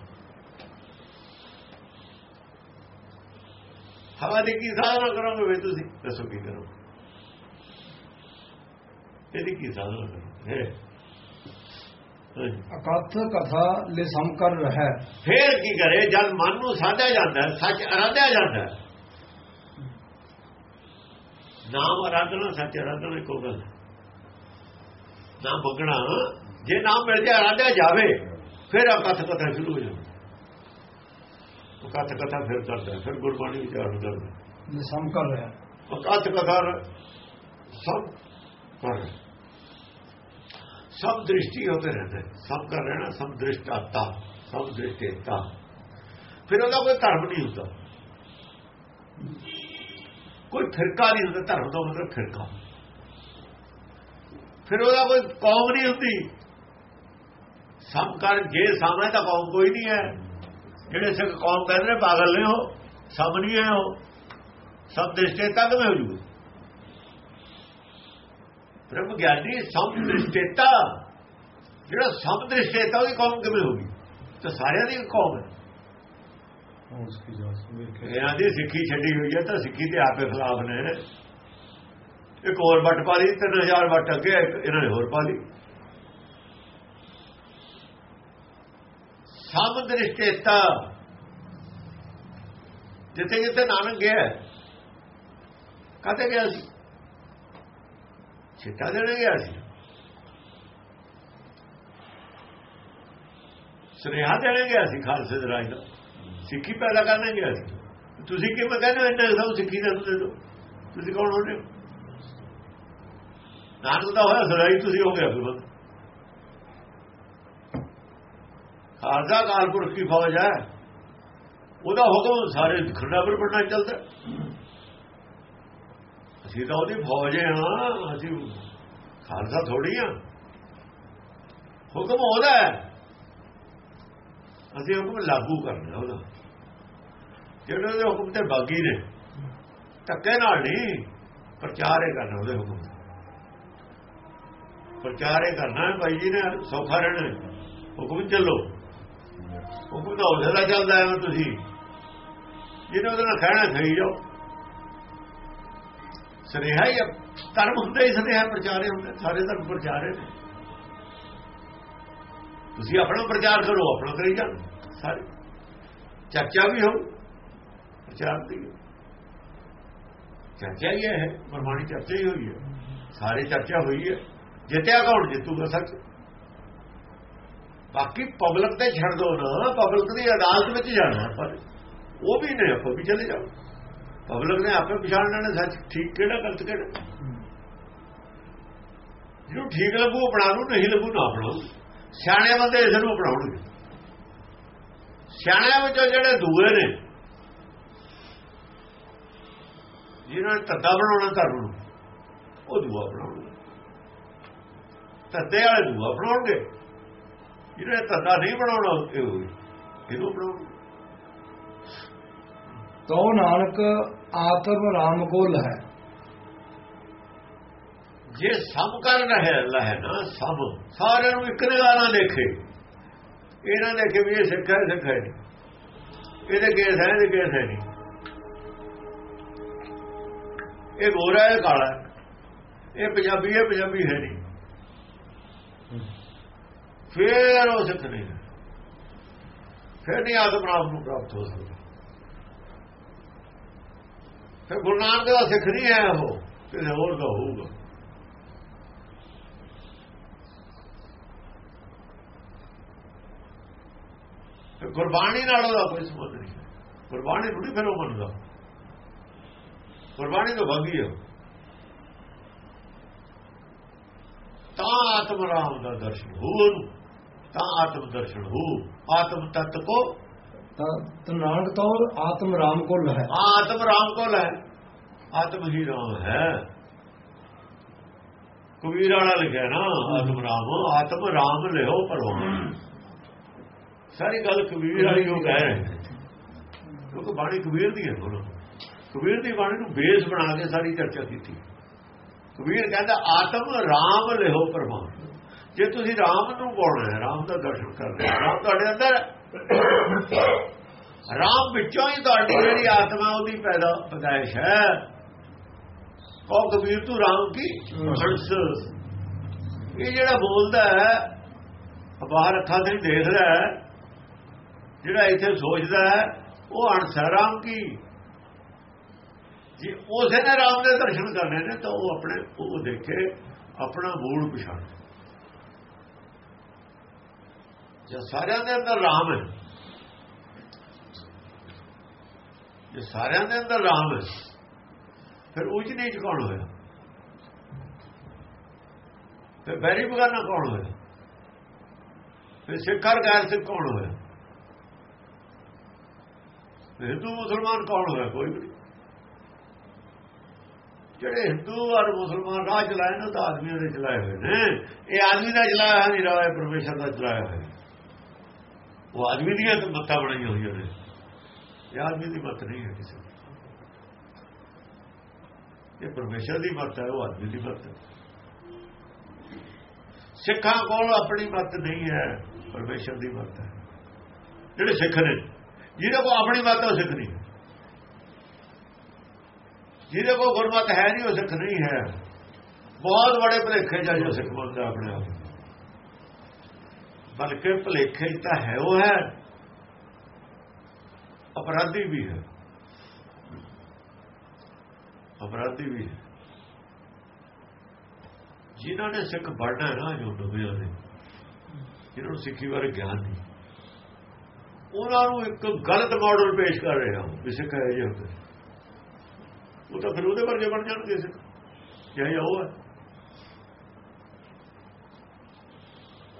[SPEAKER 2] ਹਵਾ ਦੀ ਕੀ ਸਾਧਨਾ ਕਰੋਗੇ ਵੀ ਤੁਸੀਂ? ਦੱਸੋ ਕੀ ਕਰੋਗੇ? ਇਹਦੀ ਕੀ ਸਾਧਨਾ ਕਰੋ
[SPEAKER 1] ਅਕਥ ਕਥਾ ਲੈ ਸਮ ਕਰ ਰਹਿ।
[SPEAKER 2] ਫੇਰ ਕੀ ਕਰੇ? ਜਦ ਮਨ ਨੂੰ ਸਾਧਿਆ ਜਾਂਦਾ ਹੈ, ਸੱਚ ਅਰਾਧਿਆ ਜਾਂਦਾ। ਹੈ। ਨਾਮ ਅਰਾਧਨਾ ਸੱਚ ਅਰਾਧਨਾ ਇੱਕੋ ਗੱਲ ਹੈ। ਨਾਮ ਮੰਗਣਾ ਜੇ ਨਾਮ ਮਿਲ ਜਾ ਅਰਾਧਿਆ ਜਾਵੇ ਫਿਰ ਅਕਥ ਕਥਾ ਸ਼ੁਰੂ ਹੋ ਜਾਂਦੀ ਉਹ ਕਥ ਫਿਰ ਕਰਦਾ ਹੈ, ਫਿਰ ਗੁਰਬਾਣੀ ਵਿਚਾਰਨ ਕਰਦਾ। ਹੈ।
[SPEAKER 1] ਲੈ ਸਮ ਕਰ ਰਹਿ।
[SPEAKER 2] ਅਕਥ ਕਥਾ ਸਭ ਕਰ। ਸਭ ਦ੍ਰਿਸ਼ਟੀ ਹੁੰਦੇ ਰਹਿੰਦੇ ਸਭ ਕਰ ਰਹਿਣਾ, ਸਭ ਦ੍ਰਿਸ਼ਟਾਤਾ, ਸਭ ਦ੍ਰਿਸ਼ਟੇਤਾ। ਫਿਰ ਉਹਦਾ ਕੋਈ ਧਰਮ ਨਹੀਂ ਹੁੰਦਾ। ਕੋਈ ਫਿਰਕਾ ਨਹੀਂ ਹੁੰਦਾ। ਧਰਮ ਦਾ ਮਤਲਬ ਫਿਰਕਾ। ਫਿਰ ਉਹਦਾ ਕੋਈ ਕੌਮ ਨਹੀਂ ਹੁੰਦੀ। ਸਭ ਕਰ, ਜੇ ਸਾਹਮਣੇ ਤਾਂ ਕੌਮ ਕੋਈ ਨਹੀਂ ਹੈ। ਜਿਹੜੇ ਸਿੱਖ ਕੌਮ ਕਹਿੰਦੇ ਨੇ, ਪਾਗਲ ਨੇ ਉਹ। ਸਭ ਨਹੀਂ ਹੈ ਉਹ। ਸਭ ਦ੍ਰਿਸ਼ਟੇਤਾ ਕਿਵੇਂ ਹੋ ਜੂਗਾ? ਬ੍ਰਹਮ ਗਿਆਨੀ ਸਭ ਦ੍ਰਿਸ਼ਟੇਤਾ। ਜਿਹੜਾ ਸਭ ਦ੍ਰਿਸ਼ਟੇਤਾ ਉਹਦੀ ਕੌਮ ਕਿਵੇਂ ਹੋਗੀ ਤਾਂ ਸਾਰਿਆਂ ਦੀ ਕੌਮ ਹੈ।
[SPEAKER 1] ਉਸ ਕੀ ਜਾਸ ਮੇਰੇ ਕੇ
[SPEAKER 2] ਇਹਨਾਂ ਦੀ ਸਿੱਖੀ ਛੱਡੀ ਹੋਈ ਹੈ ਤਾਂ ਸਿੱਖੀ ਦੇ ਆਪੇ ਖਿਲਾਫ ਨੇ। ਇੱਕ ਹੋਰ ਵੱਟ ਪਾ ਲਈ 3000 ਵੱਟ ਅੱਗੇ ਇਹਨਾਂ ਨੇ ਹੋਰ ਪਾ ਲਈ। ਸਭ ਦ੍ਰਿਸ਼ਟੇਤਾ। ਜਿੱਥੇ ਜਿੱਥੇ ਨਾਨਕ ਗਿਆ ਕਹਤੇ ਗਿਆ ਸੀ? ਛਿੱਟਾ ਦੇਣ ਗਿਆ ਸੀ ਸੁਨੇਹਾ ਦੇਣ ਗਿਆ ਸੀ ਖਾਲਸੇ ਦੇ ਰਾਜ ਦਾ। ਸਿੱਖੀ ਪੈਦਾ ਕਰਨ ਗਿਆ ਸੀ ਤੁਸੀਂ ਕਿਵੇਂ ਕਹਿੰਦੇ ਹੋ ਇੰਨਾ ਸਭ ਸਿੱਖੀ ਦੇ ਦੇ ਦਿਓ ਤੁਸੀਂ ਕੌਣ ਹੋ ਹੋ ਨਾਨਕ ਦਾ ਹੋਇਆ ਸਰਾਈ, ਤੁਸੀਂ ਹੋ ਗਿਆ ਫਿਰ ਖਾਲਸਾ ਕਾਲਪੁਰਖ ਦੀ ਫੌਜ ਹੈ। ਉਹਦਾ ਹੁਕਮ ਸਾਰੇ ਖੰਡਾ ਪਰ ਪੜਨਾ ਚੱਲਦਾ। ਅਸੀਂ ਤਾਂ ਉਹਦੀ ਫੌਜ ਹਾਂ ਅਸੀਂ ਖਾਲਸਾ ਥੋੜੀ ਆ। ਹੁਕਮ ਉਹਦਾ ਹੈ। ਅਸੀਂ ਹੁਕਮ ਲਾਗੂ ਕਰਨਾ ਉਹਦਾ। ਜਿਹੜੇ ਉਹਦੇ ਹੁਕਮ ਤੇ ਬਾਗੀ ਨੇ, ਧੱਕੇ ਨਾਲ ਨਹੀਂ, ਪ੍ਰਚਾਰ ਹੀ ਕਰਨਾ ਉਹਦੇ ਹੁਕਮ ਪ੍ਰਚਾਰ ਹੀ ਕਰਨਾ ਹੈ ਭਾਈ ਜੀ ਨੇ, ਸੌਖਾ ਰਹਿਣਾ ਹੁਕਮ ਚੱਲੋ। ਹੁਕਮ ਤਾਂ ਉਹਦੇ ਦਾ ਚੱਲਦਾ ਹੈ ਤੁਸੀਂ। ਜਿਹਨੇ ਉਹਦੇ ਨਾਲ ਖਹਿਣਾ ਖਾਈ ਜਾਓ। ਸੁਨੇਹਾ ਹੀ ਧਰਮ ਹੁੰਦੇ ਹੀ ਸੁਨੇਹਾ, ਪ੍ਰਚਾਰੇ ਹੁੰਦੇ। ਸਾਰੇ ਧਰਮ ਪ੍ਰਚਾਰੇ ਨੇ। ਤੁਸੀਂ ਆਪਣਾ ਪ੍ਰਚਾਰ ਕਰੋ, ਆਪਣਾ ਕਰੀ ਜਾਓ। ਸਾਰੇ। ਚਰਚਾ ਵੀ ਹੋ ਪ੍ਰਚਾਰ ਦੀ ਚਰਚਾ ਹੀ ਹੈ ਗੁਰਬਾਣੀ ਚਰਚਾ ਹੀ ਹੋਈ ਹੈ। ਸਾਰੇ ਚਰਚਾ ਹੋਈ ਹੈ। ਜਿੱਤਿਆ ਕੌਣ? ਜਿੱਤੂਗਾ ਸੱਚ। ਬਾਕੀ ਪਬਲਿਕ ਤੇ ਛੱਡ ਦੋ ਨਾ, ਪਬਲਿਕ ਦੀ ਅਦਾਲਤ ਵਿੱਚ ਜਾਣਾ ਪਰ ਉਹ ਵੀ ਨੇ, ਆਪਾਂ ਵੀ ਚਲੇ ਜਾਓ। ਪਬਲਿਕ ਨੇ ਆਪੇ ਪਛਾਣ ਨੇ ਸੱਚ, ਠੀਕ ਕਿਹੜਾ, ਗਲਤ ਕਿਹੜਾ? ਜਿਹਨੂੰ ਠੀਕ ਲੱਗੂ ਉਹ ਬਣਾ ਨਹੀਂ ਲੱਗੂ ਨਾ ਬਣਾਓ ਸਿਆਣੇ ਬੰਦੇ ਇਸ ਨੂੰ ਅਪਣਾਉਣਗੇ ਸਿਆਣਿਆਂ ਵਿੱਚੋਂ ਜਿਹੜੇ ਦੂਏ ਨੇ, ਜਿਹਨਾਂ ਨੇ ਧੱਦਾ ਬਣਾਉਣਾ ਤੁਹਾਨੂੰ ਉਹ ਦੂਆ ਬਣਾਉਣਗੇ। ਧੱਦੇ ਵਾਲੇ ਦੂਆ ਬਣਾਉਣਗੇ। ਜਿਹਨੇ ਧੱਦਾ ਨਹੀਂ ਬਣਾਉਣਾ ਇਹ ਇਹਨੂੰ ਬਣਾਉਣਗੇ।
[SPEAKER 1] ਤੋ ਨਾਨਕ ਆਤਮ ਰਾਮ ਕੋਲ ਹੈ
[SPEAKER 2] ਜੇ ਸਭ ਕਰ ਰਹੇ ਅੱਲਾ ਨਾ, ਸਭ। ਸਾਰਿਆਂ ਨੂੰ ਇੱਕ ਨਿਗਾਹ ਨਾਲ ਦੇਖੇ। ਇਹਨਾਂ ਦੇ ਕਿ ਵੀ ਇਹ ਸਿੱਖ ਹੈ ਸਿੱਖ ਹੈ ਨਹੀਂ। ਇਹਦੇ ਕੇਸ ਹੈ, ਇਹਦੇ ਕੇਸ ਹੈ ਨਹੀਂ। ਇਹ ਗੋਰਾ ਹੈ ਕਾਲਾ ਇਹ ਪੰਜਾਬੀ ਹੈ ਪੰਜਾਬੀ ਹੈ ਨਹੀਂ। ਫੇਰ ਉਹ ਸਿੱਖ ਨਹੀਂ ਹੈ। ਫਿਰ ਨਹੀਂ ਆਤਮ ਨਾਮ ਨੂੰ ਪ੍ਰਾਪਤ ਹੋ ਸਕਦਾ। ਫਿਰ ਗੁਰੂ ਨਾਨਕ ਦਾ ਸਿੱਖ ਨਹੀਂ ਹੈ ਉਹ ਕਿਸੇ ਹੋਰ ਦਾ ਹੋਊਗਾ। ਫਿਰ ਗੁਰਬਾਣੀ ਨਾਲ ਉਹਦਾ ਕੋਈ ਸੰਬੰਧ ਨਹੀਂ ਗੁਰਬਾਣੀ ਨੂੰ ਨਹੀਂ ਫਿਰ ਉਹ ਮੰਨਦਾ। ਗੁਰਬਾਣੀ ਤੋਂ ਭਾਗੀ ਹੈ ਤਾਂ ਆਤਮ ਰਾਮ ਦਾ ਦਰਸ਼ਨ ਹੋ ਉਹਨੂੰ, ਤਾਂ ਆਤਮ ਦਰਸ਼ਨ ਹੋ, ਆਤਮ ਤਤ ਕੋ
[SPEAKER 1] ਤਾਂ ਨਾਨਕ ਤੋ ਆਤਮ ਰਾਮ ਕੋਲ ਹੈ।
[SPEAKER 2] ਆਤਮ ਰਾਮ ਕੋਲ ਹੈ। ਆਤਮ ਹੀ ਰਾਮ ਹੈ। ਕਬੀਰ ਵਾਲਾ ਲਿਖਿਆ ਨਾ, ਆਤਮ ਰਾਮ। ਆਤਮ ਰਾਮ ਲਿਓ ਪਰੋ ਸਾਰੀ ਗੱਲ ਕਬੀਰ ਵਾਲੀ ਉਹ ਕਹਿ। ਰਹੇ ਕਿਉਂਕਿ ਬਾਣੀ ਕਬੀਰ ਦੀ ਹੈ ਬੋਲੋ। ਕਬੀਰ ਦੀ ਬਾਣੀ ਨੂੰ ਬੇਸ ਬਣਾ ਕੇ ਸਾਰੀ ਚਰਚਾ ਕੀਤੀ। ਕਬੀਰ ਕਹਿੰਦਾ, ਆਤਮ ਰਾਮ ਲਿਓ ਪਰਮਾ ਜੇ ਤੁਸੀਂ ਰਾਮ ਨੂੰ ਪਾਉਣਾ ਹੈ, ਰਾਮ ਦਾ ਦਰਸ਼ਨ ਕਰਨਾ ਹੈ, ਰਾਮ ਤੁਹਾਡੇ ਅੰਦਰ ਰਾਮ ਵਿੱਚੋਂ ਹੀ ਤੁਹਾਡੀ ਜਿਹੜੀ ਆਤਮਾ ਉਹਦੀ ਪੈਦਾ ਪਦਾਇਸ਼ ਹੈ। ਉਹ ਕਬੀਰ ਤੂੰ ਰਾਮ ਕੀ? ਹੰਸ। ਇਹ ਜਿਹੜਾ ਬੋਲਦਾ ਹੈ ਬਾਹਰ ਅੱਖਾਂ ਤੇ ਦੇਖਦਾ ਹੈ ਜਿਹੜਾ ਇੱਥੇ ਸੋਚਦਾ ਹੈ ਉਹ ਹੰਸ ਹੈ ਰਾਮ ਕੀ? ਜੇ ਉਸੇ ਨੇ ਰਾਮ ਦੇ ਦਰਸ਼ਨ ਕਰਨੇ ਨੇ ਤਾਂ ਉਹ ਆਪਣੇ ਉਹ ਦੇਖੇ ਆਪਣਾ ਮੂਲ ਪਛਾਣ। ਜੇ ਸਾਰਿਆਂ ਦੇ ਅੰਦਰ ਰਾਮ ਹੈ ਜੇ ਸਾਰਿਆਂ ਦੇ ਅੰਦਰ ਰਾਮ ਹੈ। ਫਿਰ ਉੱਚ ਨੀਚ ਕੌਣ ਹੋਇਆ? ਫਿਰ ਬੈਰੀ ਬਗਾਨਾ ਕੌਣ ਹੋਇਆ? ਫਿਰ ਸਿੱਖਰ ਗੈਰ ਸਿੱਖ ਕੌਣ ਹੋਇਆ? ਹਿੰਦੂ ਮੁਸਲਮਾਨ ਕੌਣ ਹੋਇਆ? ਕੋਈ ਵੀ ਜਿਹੜੇ ਹਿੰਦੂ ਔਰ ਮੁਸਲਮਾਨ ਰਾਹ ਚਲਾਏ ਨੇ, ਉਹ ਤਾਂ ਆਦਮੀਆਂ ਦੇ ਚਲਾਏ ਹੋਏ ਨੇ। ਇਹ ਆਦਮੀ ਦਾ ਚਲਾਇਆ ਨਹੀਂ, ਰਾਹ ਇਹ ਪਰਮੇਸ਼ਰ ਦਾ ਚਲਾਇਆ ਹੋਇਆ। ਉਹ ਆਦਮੀ ਦੀਆਂ ਤਾਂ ਮੱਤਾਂ ਬਣਾਈਆਂ ਹੋਈਆਂ ਨੇ। ਇਹ ਆਦਮੀ ਦੀ ਮੱਤ ਨਹੀਂ ਹੈ ਕਿਸੇ ਦੀ। ਇਹ ਪਰਮੇਸ਼ਰ ਦੀ ਮੱਤ ਹੈ, ਉਹ ਆਦਮੀ ਦੀ ਮੱਤ ਹੈ। ਸਿੱਖਾਂ ਕੋਲ ਆਪਣੀ ਮੱਤ ਨਹੀਂ ਹੈ, ਪਰਮੇਸ਼ਰ ਦੀ ਮੱਤ ਹੈ। ਜਿਹੜੇ ਸਿੱਖ ਨੇ, ਜਿਹਦੇ ਕੋਲ ਆਪਣੀ ਮੱਤ ਹੈ, ਉਹ ਸਿੱਖ ਨਹੀਂ ਜਿਹਦੇ ਕੋਲ ਗੁਰਮਤ ਹੈ ਨਹੀਂ, ਉਹ ਸਿੱਖ ਨਹੀਂ ਹੈ। ਬਹੁਤ ਬੜੇ ਭਲੇਖੇ ਜਾਂ ਜੋ ਸਿੱਖ ਬਣਦਾ ਆਪਣੇ ਆਪ। ਨੂੰ। ਬਲਕਿ ਭਲੇਖੇ 'ਚ ਤਾਂ ਹੈ ਉਹ ਹੈ ਅਪਰਾਧੀ ਵੀ ਹੈ। ਅਪਰਾਧੀ ਵੀ ਹੈ। ਜਿਨ੍ਹਾਂ ਨੇ ਸਿੱਖ ਬਣਨਾ ਹੈ ਨਾ ਜੋ ਡੁੱਬਿਆਂ ਨੇ ਜਿਹਨਾਂ ਨੂੰ ਸਿੱਖੀ ਬਾਰੇ ਗਿਆਨ ਨਹੀਂ, ਉਹਨਾਂ ਨੂੰ ਇੱਕ ਗਲਤ ਮਾਡਲ ਪੇਸ਼ ਕਰ ਰਹੇ ਹਾਂ ਵੀ ਸਿੱਖ ਹੈ ਜੇ ਹੁੰਦੇ। ਉਹ ਤਾਂ ਫਿਰ ਉਹਦੇ ਵਰਗੇ ਬਣ ਜਾਣਗੇ ਸਿੱਖ। ਜਿਹੇ ਉਹ ਹੈ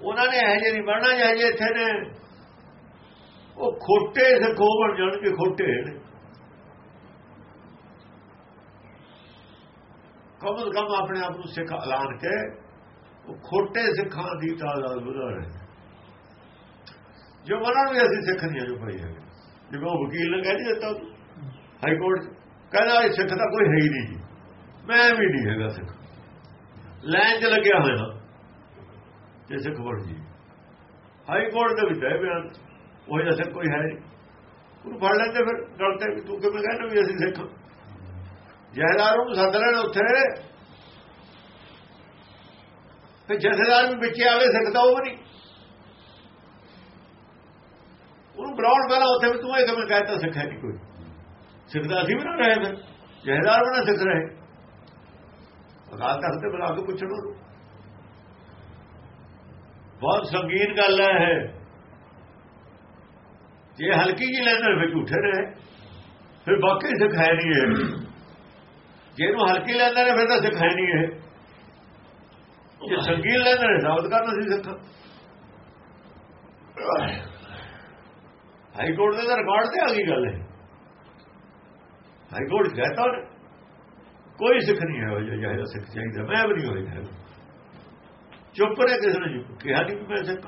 [SPEAKER 2] ਉਹਨਾਂ ਨੇ ਇਹ ਜਿਹੇ ਨਹੀਂ ਬਣਨਾ ਜਿਹੇ ਇੱਥੇ ਨੇ ਉਹ ਖੋਟੇ ਸਿੱਖ ਉਹ ਬਣ ਜਾਣਗੇ ਖੋਟੇ ਨੇ। ਕਮ ਕਮ ਆਪਣੇ ਆਪ ਨੂੰ ਸਿੱਖ ਐਲਾਨ ਕੇ, ਉਹ ਖੋਟੇ ਸਿੱਖਾਂ ਦੀ ਤਾਦਾਦ ਵਧਾ ਰਹੇ ਜੋ ਮਨਾਂ ਵੀ ਅਸੀਂ ਸਿੱਖ ਨਹੀਂ, ਜੋ ਭਾਈ ਹੈ ਜਿਵੇਂ ਉਹ ਵਕੀਲ ਨੇ ਕਹਿ ਨਹੀਂ ਦਿੱਤਾ, ਹਾਈ ਕੋਰਟ ਕਹਿੰਦਾ, ਇਹ ਸਿੱਖ ਤਾਂ ਕੋਈ ਹੈ ਹੀ ਨਹੀਂ ਜੀ। ਮੈਂ ਵੀ ਨਹੀਂ ਹੈਗਾ ਸਿੱਖ। ਲੈਣ 'ਚ ਲੱਗਿਆ ਹੋਇਆ, ਜੇ ਸਿੱਖ ਬਣ ਜੀ ਹਾਈ ਕੋਰਟ ਦੇ ਵਿੱਚ ਹੈ ਬਿਆਨ ਉਹ ਜਿਹਾ ਸਿੱਖ ਕੋਈ ਹੈ ਨਹੀਂ। ਉਹਨੂੰ ਫੜ ਲੈਂਦੇ ਫਿਰ, ਗੱਲ ਤੇ ਤੂੰ ਕਿਵੇਂ ਕਹਿੰਦਾ ਵੀ ਅਸੀਂ ਸਿੱਖ। ਜਹਦਾਰ ਨੂੰ ਸੱਦ ਲੈਣ ਉੱਥੇ। ਤੇ ਜਥੇਦਾਰ ਵੀ ਵਿੱਚ ਆਵੇ ਸਿੱਖਦਾ ਉਹ ਵੀ ਨਹੀਂ। ਉਹਨੂੰ ਬੁਲਾਉਣ ਪਹਿਲਾਂ ਉੱਥੇ ਵੀ ਤੂੰ ਇਹ ਕਿਵੇਂ ਕਹਿਤਾ ਸਿੱਖਿਆ ਨਹੀਂ ਕੋਈ। ਸਿੱਖਦਾ ਸੀ ਵੀ ਨਾ ਰਹੇ ਫਿਰ। ਜਹਦਾਰ ਬਣਾ ਸਿੱਖ ਰਹੇ। ਅਕਾਲ ਤਖਤ ਤੇ ਬੁਲਾ ਕੇ ਪੁੱਛਣ ਉਹਨੂੰ। ਬਹੁਤ ਸੰਗੀਨ ਗੱਲ ਹੈ ਇਹ ਜੇ ਹਲਕੀ ਜੀ ਲੈਂਦੇ ਫਿਰ ਝੂਠੇ ਨੇ। ਫਿਰ ਬਾਕੀ ਸਿਖਾਇਆ ਨਹੀਂ ਹੈ ਜੇ ਇਹਨੂੰ ਹਲਕੀ ਲੈਂਦੇ ਨੇ ਫਿਰ ਤਾਂ ਸਿਖਾਇਆ ਨਹੀਂ ਇਹ। ਜੇ ਸੰਗੀਨ ਲੈਂਦੇ ਨੇ ਸਾਬਤ ਕਰਨਾ ਸੀ ਸਿੱਖ। ਹਾਈ ਕੋਰਟ ਦੇ ਰਿਕਾਰਡ ਤੇ ਆ ਗਈ ਗੱਲ ਹੈ ਹਾਈ ਕੋਰਟ ਕਹਤਾ ਕੋਈ ਸਿੱਖ ਨਹੀਂ ਹੈ ਜਿਹੜਾ ਸਿੱਖ ਚਾਹੀਦਾ। ਮੈਂ ਵੀ ਨਹੀਂ ਹੋਏਗਾ ਚੁੱਪ ਰਹੇ ਕਿਸੇ ਨੇ ਕਿਹਾ ਨਹੀਂ ਮੈਂ ਸਿੱਖ।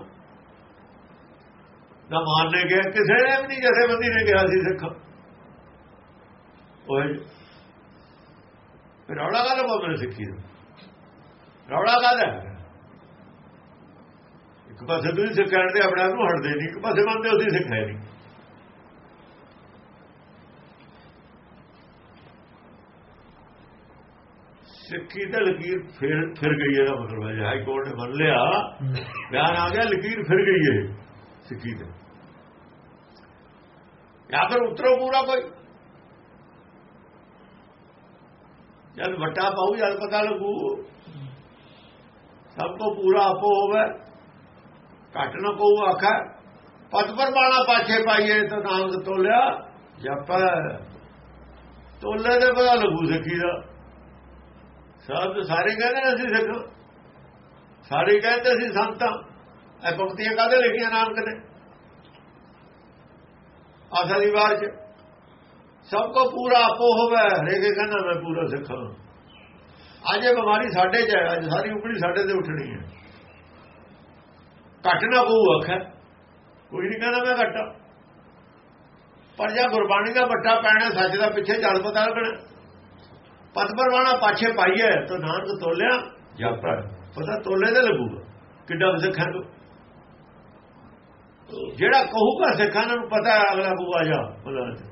[SPEAKER 2] ਨਾ ਮੰਨਨੇ ਗਿਆ ਕਿਸੇ ਨੇ ਵੀ ਨਹੀਂ ਬੰਦੀ ਨੇ ਕਿਹਾ ਸੀ ਸਿੱਖ। ਉਹ ਫਿਰ ਰੌਲਾ ਕਾਹਦਾ ਬੋਲਣ ਸਿੱਖੀ ਰੌਲਾ ਕਾਹਦਾ? ਇੱਕ ਪਾਸੇ ਤੁਸੀਂ ਸਿੱਖਣ ਦੇ ਆਪਣੇ ਆਪ ਨੂੰ ਹਟਦੇ ਨਹੀਂ ਇੱਕ ਪਾਸੇ ਮੰਨਦੇ ਤੁਸੀਂ ਸਿੱਖਿਆ ਨਹੀਂ। ਸਿੱਖੀ ਤਾਂ ਲਕੀਰ ਫਿਰ ਫਿਰ ਗਈ ਇਹਦਾ ਮਤਲਬ ਹੈ ਹਾਈ ਕੋਰਟ ਨੇ ਮੰਨ ਲਿਆ ਬਿਆਨ ਆ ਗਿਆ ਲਕੀਰ ਫਿਰ ਗਈ ਹੈ। ਸਿੱਖੀ ਦੇ। ਜਾਂ ਫਿਰ ਉਤਰੋ ਪੂਰਾ ਕੋਈ। ਜਦ ਵੱਟਾ ਪਾਉ ਜਦ ਪਤਾ ਲੱਗੂ, ਸਭ ਤੋਂ ਪੂਰਾ ਆਪੋ ਹੋਵੇ। ਘਟ ਨਾ ਕੋ ਆਖਾ, ਪਤ ਪਰ ਬਾਣਾ ਪਾਛੇ ਪਾਈਏ ਤਾਂ ਨਾਮ ਤੋਲਿਆ। ਜਪ ਤੋਲੇ ਦੇ ਪਤਾ ਲੱਗੂ ਸਿੱਖੀ ਦਾ। ਸਭ ਸਾਰੇ ਕਹਿੰਦੇ ਨੇ ਅਸੀਂ ਸਿੱਖ। ਸਾਰੇ ਕਹਿੰਦੇ ਅਸੀਂ ਸੰਤਾਂ। ਇਹ ਪੰਕਤੀਆਂ ਕਾਹਦੇ ਲਿਖੀਆਂ ਨਾਨਕ ਨੇ? ਆਖਰੀ ਵਾਰ ਚ ਸਭ ਕੋ ਪੂਰਾ ਆਪੋ ਹੋਵੇ ਹਰੇਕ ਕਹਿੰਦਾ ਮੈਂ ਪੂਰਾ ਸਿੱਖਾਂ। ਅੱਜ ਇਹ ਬਿਮਾਰੀ ਸਾਡੇ ਚ ਹੈ ਅੱਜ ਸਾਰੀ ਉਪੜੀ ਸਾਡੇ ਤੇ ਉੱਠਣੀ ਹੈ। ਘਟ ਨਾ ਕੋ ਅੱਖ ਕੋਈ ਨਹੀਂ ਕਹਿੰਦਾ ਮੈਂ ਘਟਾ ਪਰ ਜੇ ਗੁਰਬਾਣੀ ਦਾ ਵੱਟਾ ਪੈਣਾ ਸੱਚ ਦਾ ਪਿੱਛੇ ਚੱਲ ਪਤਾ ਲੱਗਣਾ। ਪਤ ਪਰਵਾਣਾ ਪਾਛੇ ਪਾਈਏ ਤਾਂ ਨਾਨਕ ਤੋਲਿਆ ਜਪ ਪਤਾ ਤੋਲੇ ਦੇ ਲੱਗੂਗਾ ਕਿੱਡਾ ਸਿੱਖਾਂ ਨੂੰ ਜਿਹੜਾ ਕਹੂਗਾ ਸਿੱਖਾਂ ਨੂੰ ਪਤਾ ਹੈ ਅਗਲਾ ਬੂਆ ਆ ਜਾ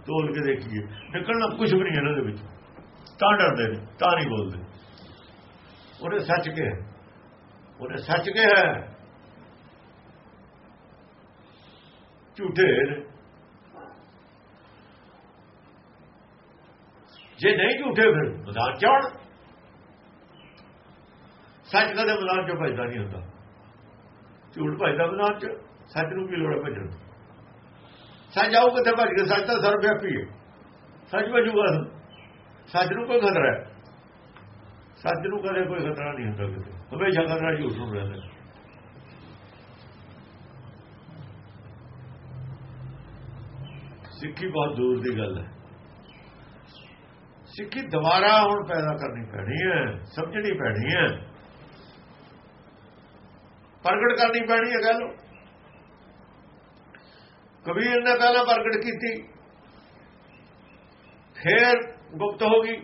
[SPEAKER 2] ਤੋਲ ਕੇ ਦੇਖੀਏ। ਨਿਕਲਣਾ ਕੁਝ ਵੀ ਨਹੀਂ ਇਹਨਾਂ ਦੇ ਵਿੱਚ। ਤਾਂ ਡਰਦੇ ਨੇ, ਤਾਂ ਨਹੀਂ ਬੋਲਦੇ। ਉਹਨੇ ਸੱਚ ਕਿਹਾ। ਉਹਨੇ ਸੱਚ ਕਿਹਾ। ਝੂਠੇ ਨੇ। ਜੇ ਨਹੀਂ ਝੂਠੇ ਫਿਰ ਮੈਦਾਨ ਚੌਣ ਸੱਚ ਕਦੇ ਮੈਦਾਨ ਚੋਂ ਭਜਦਾ ਨਹੀਂ ਹੁੰਦਾ। ਝੂਠ ਭਜਦਾ ਮੈਦਾਨ ਚ। ਸੱਚ ਨੂੰ ਕੀ ਲੋੜ ਹੈ ਭਜਣ ਸੱਚ ਆਉ ਕਿੱਥੇ ਭੱਜ ਕੇ? ਸੱਚ ਤਾਂ ਸਰਵਿਆਪੀ ਹੈ। ਸੱਚ ਭੱਜੂਗਾ ਸੱਚ ਨੂੰ ਕੋਈ ਖਤਰਾ ਹੈ? ਸੱਚ ਨੂੰ ਕਦੇ ਕੋਈ ਖਤਰਾ ਨਹੀਂ ਹੁੰਦਾ ਕਿਤੇ। ਹਮੇਸ਼ਾ ਖਤਰਾ ਝੂਠ ਨੂੰ ਰਹਿੰਦਾ ਸਿੱਖੀ ਬਹੁਤ ਦੂਰ ਦੀ ਗੱਲ ਹੈ। ਸਿੱਖੀ ਦੁਬਾਰਾ ਹੁਣ ਪੈਦਾ ਕਰਨੀ ਪੈਣੀ ਹੈ। ਸਮਝਣੀ ਪੈਣੀ ਹੈ। ਪ੍ਰਗਟ ਕਰਨੀ ਪੈਣੀ ਹੈ ਗੱਲ। ਕਬੀਰ ਨੇ ਪਹਿਲਾਂ ਪ੍ਰਗਟ ਕੀਤੀ। ਫਿਰ ਗੁਪਤ ਹੋ ਗਈ।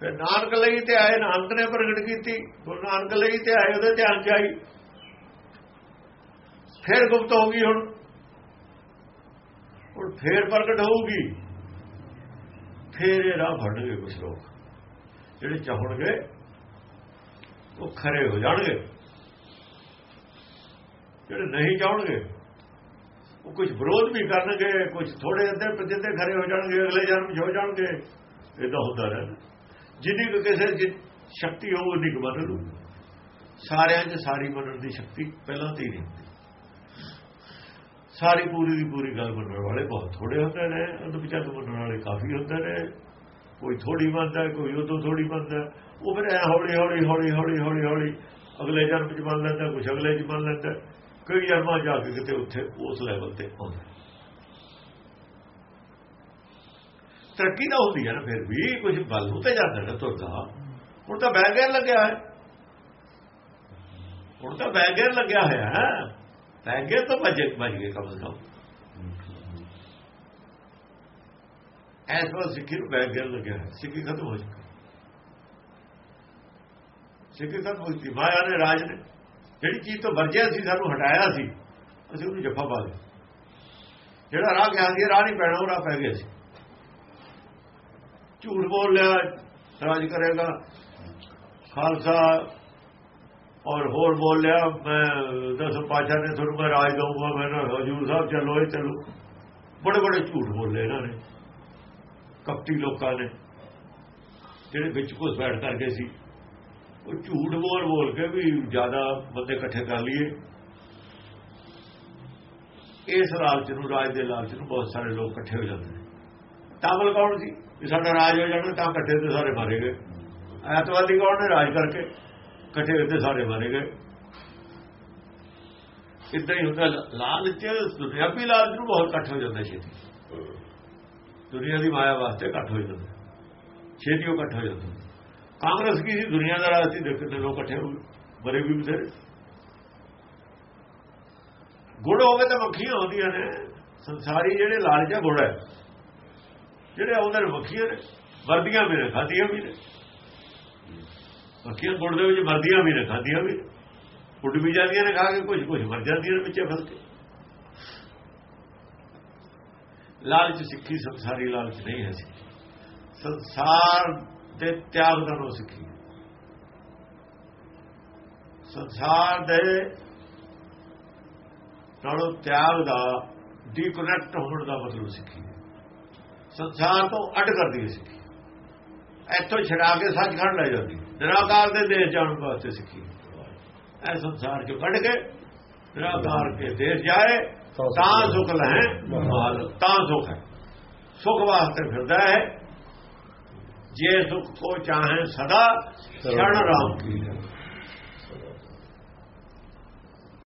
[SPEAKER 2] ਫਿਰ ਨਾਨਕ ਲਈ ਤੇ ਆਏ, ਨਾਨਕ ਨੇ ਪ੍ਰਗਟ ਕੀਤੀ। ਗੁਰੂ ਨਾਨਕ ਲਈ ਤੇ ਆਏ, ਉਹਦੇ ਧਿਆਨ ਚ ਆਈ। ਫਿਰ ਗੁਪਤ ਹੋ ਗਈ ਹੁਣ। ਹੁਣ ਫੇਰ ਪ੍ਰਗਟ ਹੋਊਗੀ। ਫੇਰ ਇਹ ਰਾਹ ਫੜਨਗੇ ਕੁਝ ਲੋਕ। ਜਿਹੜੇ ਚਾਹਣਗੇ, ਉਹ ਖਰੇ ਹੋ ਜਾਣਗੇ। ਜਿਹੜੇ ਨਹੀਂ ਚਾਹਣਗੇ ਉਹ ਕੁਝ ਵਿਰੋਧ ਵੀ ਕਰਨਗੇ, ਕੁਝ ਥੋੜੇ ਅੱਧੇ ਜਿੱਦੇ ਖਰੇ ਹੋ ਜਾਣਗੇ, ਅਗਲੇ ਜਨਮ ਹੋ ਜਾਣਗੇ ਇਦਾਂ ਹੁੰਦਾ ਰਹਿਣਾ। ਜਿੰਨੀ ਕੁ ਕਿਸੇ ਸ਼ਕਤੀ ਹੋਊ, ਉਨੀ ਕੁ ਮੰਨ ਲੂ ਸਾਰਿਆਂ 'ਚ ਸਾਰੀ ਮੰਨਣ ਦੀ ਸ਼ਕਤੀ ਪਹਿਲਾਂ ਤੇ ਹੀ ਹੁੰਦੀ। ਸਾਰੀ ਪੂਰੀ ਦੀ ਪੂਰੀ ਗੱਲ ਮੰਨਣ ਵਾਲੇ ਬਹੁਤ ਥੋੜੇ ਹੁੰਦੇ ਨੇ ਉਹਦੇ ਵਿਚਾਰ ਮੰਨਣ ਵਾਲੇ ਕਾਫੀ ਹੁੰਦੇ ਨੇ। ਕੋਈ ਥੋੜੀ ਮੰਨਦਾ ਕੋਈ ਉਦੋਂ ਥੋੜੀ ਮੰਨਦਾ ਉਹ ਫਿਰ ਹੌਲੀ ਹੌਲੀ ਹੌਲੀ ਹੌਲੀ ਹੌਲੀ ਹੌਲੀ ਅਗਲੇ ਜਨਮ ਚ ਮੰਨ ਲੈਂਦਾ ਕੁਝ ਅਗਲੇ ਚ ਮੰਨ ਲੈਂਦਾ ਕਈ ਜਨਮਾਂ ਜਾ ਕੇ ਕਿਤੇ ਉੱਥੇ ਉਸ ਲੈਵਲ ਤੇ ਆਉਂਦਾ। ਤਰੱਕੀ ਤਾਂ ਹੁੰਦੀ ਹੈ ਨਾ, ਫਿਰ ਵੀ ਕੁਝ ਬਲ ਨੂੰ ਤੇ ਜਾਂਦਾ ਨਾ ਤੁਰਦਾ। ਹੁਣ ਤਾਂ ਬੈਗਰ ਲੱਗਿਆ ਹੈ। ਹੁਣ ਤਾਂ ਬੈਗਰ ਲੱਗਿਆ ਹੋਇਆ ਹੈ। ਬੈਗਰ ਤਾਂ ਭੱਜ ਭੱਜ ਗਏ ਕਮ ਸੇ ਕਮ ਐਸ ਵਾਰ ਸਿੱਖੀ ਨੂੰ ਬੈਗਰ ਲੱਗਿਆ ਹੈ। ਸਿੱਖੀ ਖਤਮ ਹੋ ਚੁੱਕੀ। ਸਿੱਖੀ ਖਤਮ ਹੋ ਚੁੱਕੀ। ਮਾਇਆ ਨੇ ਰਾਜ ਨੇ ਜਿਹੜੀ ਚੀਜ਼ ਤੋਂ ਵਰਜਿਆ ਸੀ, ਸਾਨੂੰ ਹਟਾਇਆ ਸੀ, ਅਸੀਂ ਉਹਨੂੰ ਜੱਫਾ ਪਾ ਲਿਆ। ਜਿਹੜਾ ਰਾਹ ਗਿਆ ਸੀ ਰਾਹ ਨਹੀਂ ਪੈਣਾ, ਉਹ ਰਾਹ ਪੈ ਗਿਆ ਸੀ। ਝੂਠ ਬੋਲ ਲਿਆ ਰਾਜ ਕਰੇਗਾ। ਖਾਲਸਾ ਔਰ ਹੋਰ ਬੋਲ ਲਿਆ, ਮੈਂ ਦਸ ਪਾਚਾ ਨੇ ਤੁਹਾਨੂੰ ਮੈਂ ਰਾਜ ਦਊਂਗਾ, ਮੈਂ ਹਜੂਰ ਸਾਹਿਬ ਚੱਲੋ, ਇਹ ਚੱਲੋ। ਬੜੇ ਬੜੇ ਝੂਠ ਬੋਲੇ ਇਹਨਾਂ ਨੇ। ਕਪਟੀ ਲੋਕਾਂ ਨੇ, ਜਿਹੜੇ ਵਿੱਚ ਘੁਸ ਬੈਠ ਕਰਕੇ ਸੀ। ਉਹ ਝੂਠ ਬੋਲ ਬੋਲ ਕੇ ਵੀ ਜ਼ਿਆਦਾ ਬੰਦੇ ਇਕੱਠੇ ਕਰ ਲਈਏ। ਇਸ ਲਾਲਚ ਨੂੰ, ਰਾਜ ਦੇ ਲਾਲਚ ਨੂੰ ਬਹੁਤ ਸਾਰੇ ਲੋਕ ਇਕੱਠੇ ਹੋ ਜਾਂਦੇ ਨੇ। ਤਾਮਲ ਕੌਣ ਸੀ? ਵੀ ਸਾਡਾ ਰਾਜ ਹੋ ਜਾਣਾ, ਤਾਂ ਇਕੱਠੇ ਤੇ ਸਾਰੇ ਮਾਰੇ ਗਏ। ਐਤਵਾਦੀ ਕੌਣ ਨੇ? ਰਾਜ ਕਰਕੇ ਇਕੱਠੇ ਹੋਏ ਤੇ ਸਾਰੇ ਮਾਰੇ ਗਏ। ਇਦਾਂ ਹੀ ਹੁੰਦਾ, ਲਾਲਚ ਦੁਨਿਆਵੀ ਲਾਲਚ ਨੂੰ ਬਹੁਤ ਇਕੱਠ ਹੋ ਜਾਂਦਾ ਛੇਤੀ। ਦੁਨੀਆ ਦੀ ਮਾਇਆ ਵਾਸਤੇ ਇਕੱਠ ਹੋ ਜਾਂਦਾ ਛੇਤੀ ਉਹ ਇਕੱਠ ਹੋ ਜਾਂਦਾ ਕਾਂਗਰਸ ਕੀ ਸੀ? ਦੁਨੀਆ ਦਾ ਰਾਜ ਸੀ ਦੇਖਦੇ ਲੋਕ ਇਕੱਠੇ ਹੋ ਗਏ। ਬਰੇ ਵੀ ਬਥੇਰੇ। ਗੁੜ ਹੋਵੇ ਤਾਂ ਮੱਖੀਆਂ ਆਉਂਦੀਆਂ ਨੇ। ਸੰਸਾਰੀ ਜਿਹੜੇ ਲਾਲਚਾ ਗੁੜ ਹੈ। ਜਿਹੜੇ ਆਉਂਦੇ ਨੇ, ਮੱਖੀਆਂ ਨੇ। ਵਰਦੀਆਂ ਵੀ ਨੇ ਖਾਦੀਆਂ ਵੀ ਨੇ। ਮੱਖੀਆਂ ਗੁੜ ਦੇ ਵਿੱਚ, ਵਰਦੀਆਂ ਵੀ ਨੇ ਖਾਦੀਆਂ ਵੀ ਨੇ। ਉੱਡ ਵੀ ਜਾਂਦੀਆਂ ਨੇ, ਖਾ ਕੇ ਕੁਝ ਕੁਝ ਮਰ ਜਾਂਦੀਆਂ ਨੇ ਵਿੱਚੇ ਫਸ ਕੇ। ਲਾਲਚ ਸਿੱਖੀ, ਸੰਸਾਰੀ ਲਾਲਚ ਨਹੀਂ ਹੈ ਸੀ ਸੰਸਾਰ ਦੇ ਤਿਆਗ ਦਾ ਨੋ ਸਿੱਖੀ। ਸੰਸਾਰ ਦੇ ਨਾਲੋਂ ਤਿਆਗ ਦਾ ਡੀਕਨੈਕਟ ਹੋਣ ਦਾ ਮਤਲਬ ਸਿੱਖੀ ਸੰਸਾਰ ਤੋਂ ਅੱਡ ਕਰਦੀ ਸਿੱਖੀ। ਇੱਥੋਂ ਛਡਾ ਕੇ ਸੱਚਖੰਡ ਲੈ ਜਾਂਦੀ ਨਿਰਾਕਾਰ ਦੇ ਦੇਸ਼ ਜਾਣ ਵਾਸਤੇ ਸਿੱਖੀ ਇਹ ਸੰਸਾਰ ਚੋਂ ਕੱਢ ਕੇ ਨਿਰਾਕਾਰ ਕੇ ਦੇਸ਼ ਜਾਏ ਤਾਂ ਸੁਖ ਲਹਿ ਮਾਲ ਤਾਂ ਸੁਖ ਹੈ। ਸੁਖ ਵਾਸਤੇ ਫਿਰਦਾ ਹੈ। ਜੇ ਸੁਖ ਕੋ ਚਾਹੇ ਸਦਾ ਸ਼ਰਨ ਰਾਮ। ਕੀ